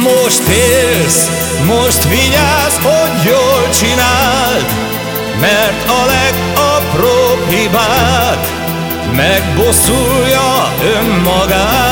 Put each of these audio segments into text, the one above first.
Most élsz, most vigyázz, hogy jól csináld, mert a legapróbb hibát megbosszulja önmagát.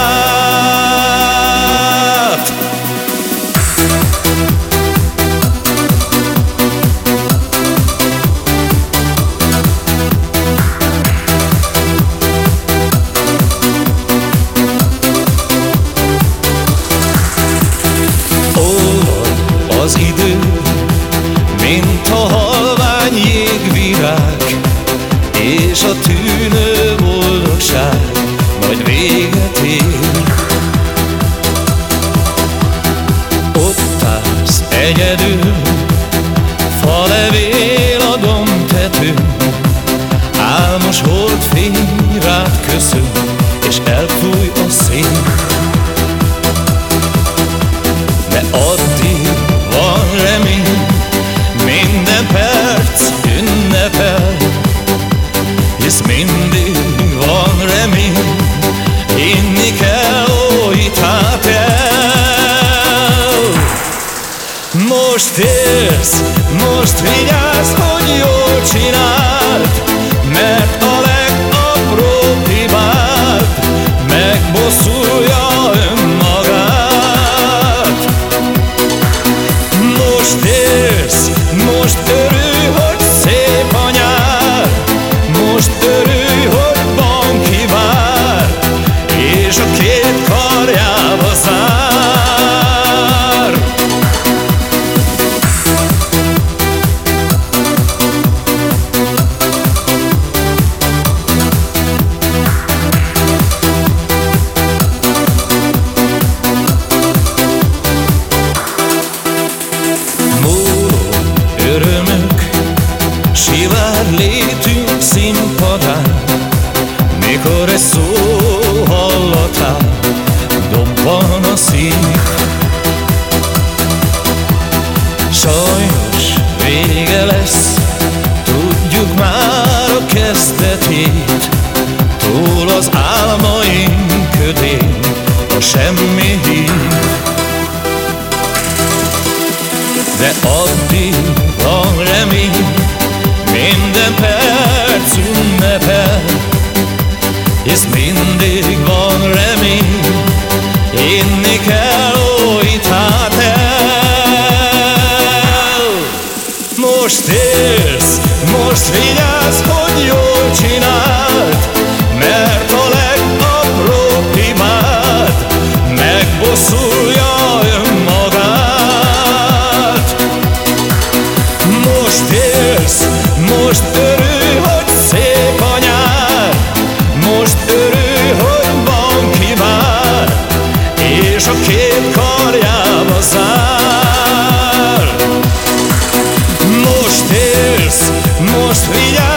Halvány jégvirág, és a tűnő boldogság majd véget ér. Ott állsz egyedül, falevél a domtetőn, álmos holdfény rád köszön, és elfúj a szél. Most érsz, létünk színpadán Mikor egy szó hallatál Dobban a szív Sajnos vége lesz Tudjuk már a kezdetét Túl az álmaink ködén A semmi hív De addig minden perc ünnepel Hisz mindig van remény Inni kell, ó, itt hát el. Most élsz, most vigyázz, hogy jól csináld Mert a legapróbb hibád Megbosszulja most örülj, hogy szép a Most örülj, hogy van ki vár És a két karjába Most élsz, most vigyázz,